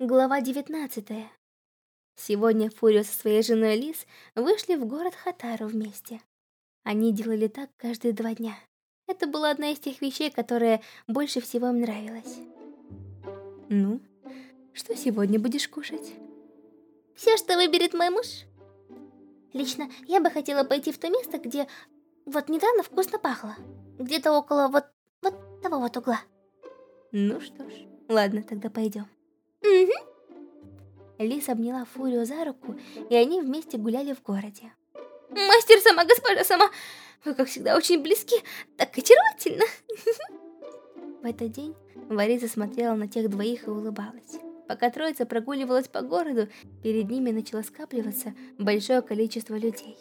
Глава 19 Сегодня Фурио со своей женой Лис вышли в город Хатару вместе. Они делали так каждые два дня. Это была одна из тех вещей, которая больше всего им нравилась. Ну, что сегодня будешь кушать? Все, что выберет мой муж. Лично я бы хотела пойти в то место, где вот недавно вкусно пахло. Где-то около вот, вот того вот угла. Ну что ж, ладно, тогда пойдем. Лис обняла Фурию за руку, и они вместе гуляли в городе. Мастер сама, госпожа сама, вы, как всегда, очень близки, так очаровательно. В этот день Вариза смотрела на тех двоих и улыбалась. Пока троица прогуливалась по городу, перед ними начало скапливаться большое количество людей.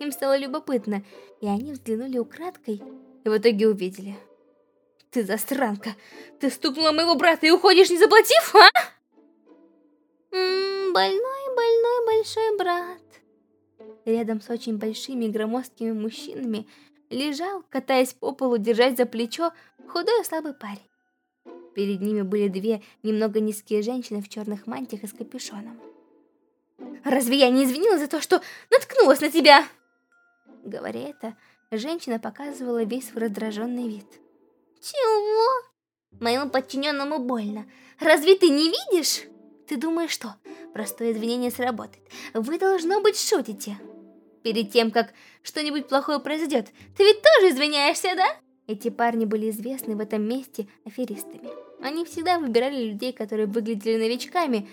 Им стало любопытно, и они взглянули украдкой, и в итоге увидели. «Ты застранка! Ты стукнула моего брата и уходишь, не заплатив, а?» Больной, больной большой брат. Рядом с очень большими громоздкими мужчинами лежал, катаясь по полу, держась за плечо, худой и слабый парень. Перед ними были две немного низкие женщины в черных мантиях и с капюшоном. «Разве я не извинилась за то, что наткнулась на тебя?» Говоря это, женщина показывала весь свой раздраженный вид. «Чего? Моему подчиненному больно. Разве ты не видишь?» «Ты думаешь, что простое извинение сработает? Вы, должно быть, шутите. Перед тем, как что-нибудь плохое произойдет, ты ведь тоже извиняешься, да?» Эти парни были известны в этом месте аферистами. Они всегда выбирали людей, которые выглядели новичками,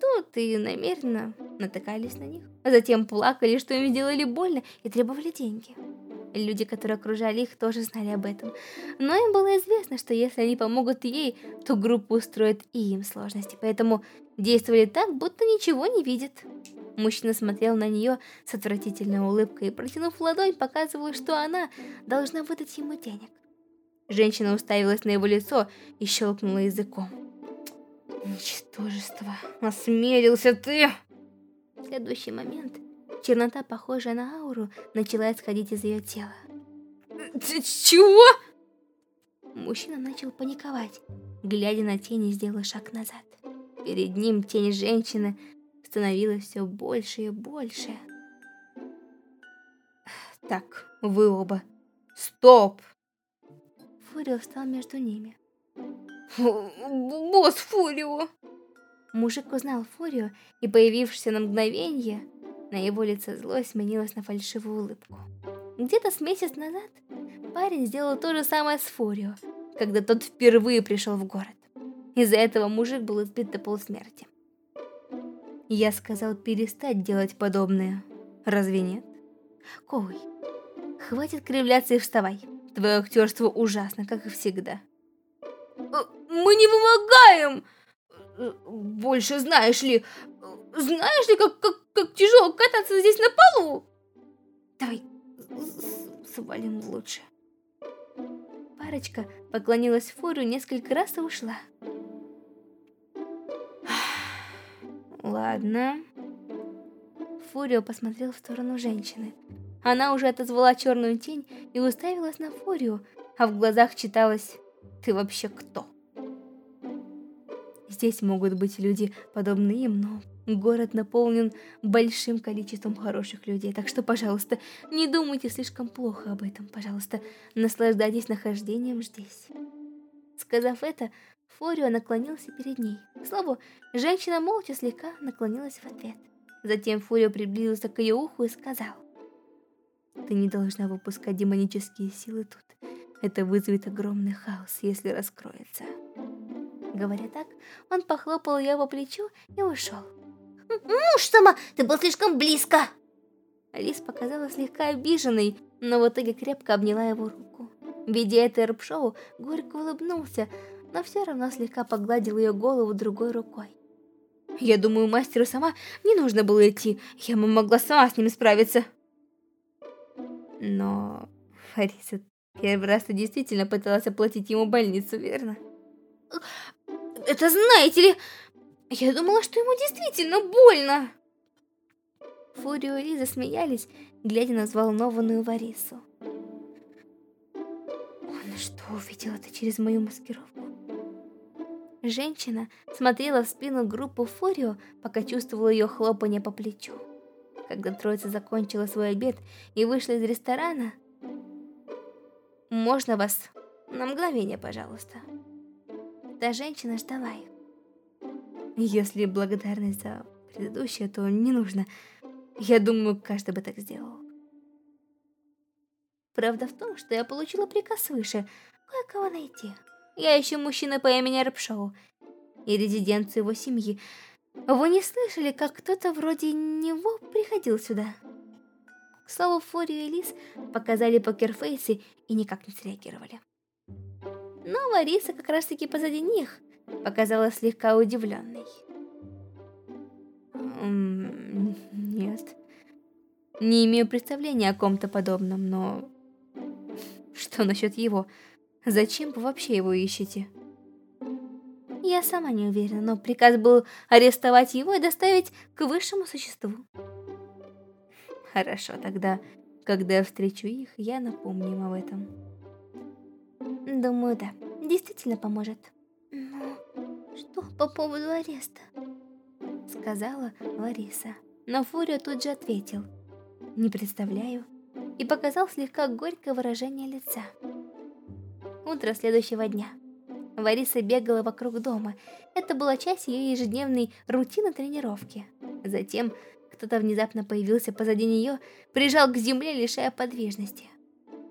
тут и намеренно натыкались на них. А затем плакали, что им сделали больно и требовали деньги. Люди, которые окружали их, тоже знали об этом. Но им было известно, что если они помогут ей, то группа устроит и им сложности. Поэтому действовали так, будто ничего не видят. Мужчина смотрел на нее с отвратительной улыбкой и, протянув ладонь, показывал, что она должна выдать ему денег. Женщина уставилась на его лицо и щелкнула языком. «Ничтожество! Осмелился ты!» В следующий момент чернота, похожая на ауру, начала исходить из ее тела. Чего? Мужчина начал паниковать, глядя на тень и сделал шаг назад. Перед ним тень женщины становилась все больше и больше. Так, вы оба. Стоп! Фурио встал между ними. Босс Фурио! Мужик узнал Фурио, и появившийся на мгновение, на его лице злость сменилась на фальшивую улыбку. Где-то с месяц назад парень сделал то же самое с Фурио, когда тот впервые пришел в город. Из-за этого мужик был избит до полусмерти. Я сказал перестать делать подобное. Разве нет? Коуи, хватит кривляться и вставай. Твое актерство ужасно, как и всегда. Э, мы не вымогаем! Э, больше знаешь ли, знаешь ли, как, как, как тяжело кататься здесь на полу? Давай, свалим лучше. Парочка поклонилась Фуру несколько раз и ушла. Ладно. Фурио посмотрел в сторону женщины. Она уже отозвала черную тень и уставилась на Фурио, а в глазах читалось «Ты вообще кто?». Здесь могут быть люди, подобные им, но город наполнен большим количеством хороших людей, так что, пожалуйста, не думайте слишком плохо об этом, пожалуйста, наслаждайтесь нахождением здесь. Сказав это, Форио наклонился перед ней. К слову, женщина молча слегка наклонилась в ответ. Затем Форио приблизился к ее уху и сказал. Ты не должна выпускать демонические силы тут. Это вызовет огромный хаос, если раскроется. Говоря так, он похлопал ее по плечу и ушел. «Муж сама, ты был слишком близко!» Алис показалась слегка обиженной, но в итоге крепко обняла его руку. Видя это рэп-шоу, горько улыбнулся, но все равно слегка погладил ее голову другой рукой. «Я думаю, мастеру сама не нужно было идти, я бы могла сама с ним справиться». Но Фариса первый раз ты действительно пыталась оплатить ему больницу, верно? Это знаете ли, я думала, что ему действительно больно. Фурио и Лиза смеялись, глядя на взволнованную Варису. Он что, увидел это через мою маскировку? Женщина смотрела в спину группу Фурио, пока чувствовала ее хлопанье по плечу. Когда троица закончила свой обед и вышла из ресторана... «Можно вас на мгновение, пожалуйста?» Та женщина ждала их. Если благодарность за предыдущее, то не нужно. Я думаю, каждый бы так сделал. Правда в том, что я получила приказ свыше кое-кого найти. Я ищу мужчину по имени Рэпшоу и резиденцию его семьи. Вы не слышали, как кто-то вроде него приходил сюда? К слову, Фурию и Лис показали покерфейсы и никак не среагировали. Но Вариса как раз-таки позади них показалась слегка удивленной. Нет. Не имею представления о ком-то подобном, но... Что насчет его? Зачем вы вообще его ищете? Я сама не уверена, но приказ был арестовать его и доставить к высшему существу. Хорошо, тогда, когда я встречу их, я напомню им об этом. Думаю, да, действительно поможет. По поводу ареста? Сказала Лариса. Но Фурио тут же ответил. Не представляю. И показал слегка горькое выражение лица. Утро следующего дня. Вариса бегала вокруг дома. Это была часть ее ежедневной рутины тренировки. Затем кто-то внезапно появился позади нее, прижал к земле, лишая подвижности.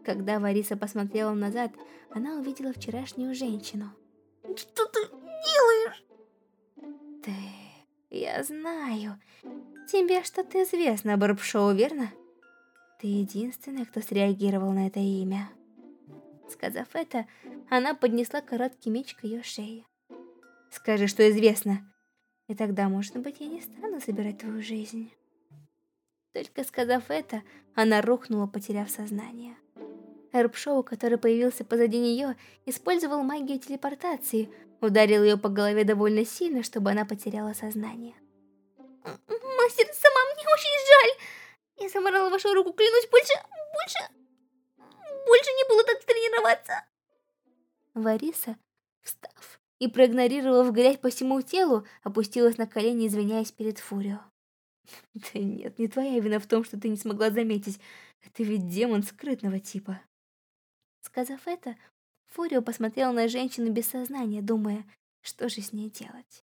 Когда Вариса посмотрела назад, она увидела вчерашнюю женщину. «Что ты делаешь?» «Ты... я знаю. Тебе что-то известно о Барбшоу, верно?» Ты единственная, кто среагировал на это имя. Сказав это, она поднесла короткий меч к ее шее. Скажи, что известно. И тогда, может быть, я не стану забирать твою жизнь. Только сказав это, она рухнула, потеряв сознание. Эрбшоу, который появился позади нее, использовал магию телепортации, ударил ее по голове довольно сильно, чтобы она потеряла сознание. «Мастер, сама мне очень жаль! Я заморала вашу руку, клянусь, больше, больше, больше не буду так тренироваться!» Вариса, встав и проигнорировав грязь по всему телу, опустилась на колени, извиняясь перед Фурио. «Да нет, не твоя вина в том, что ты не смогла заметить. Это ведь демон скрытного типа». Сказав это, Фурио посмотрел на женщину без сознания, думая, что же с ней делать.